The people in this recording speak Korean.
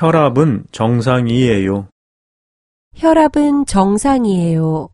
혈압은 정상이에요. 혈압은 정상이에요.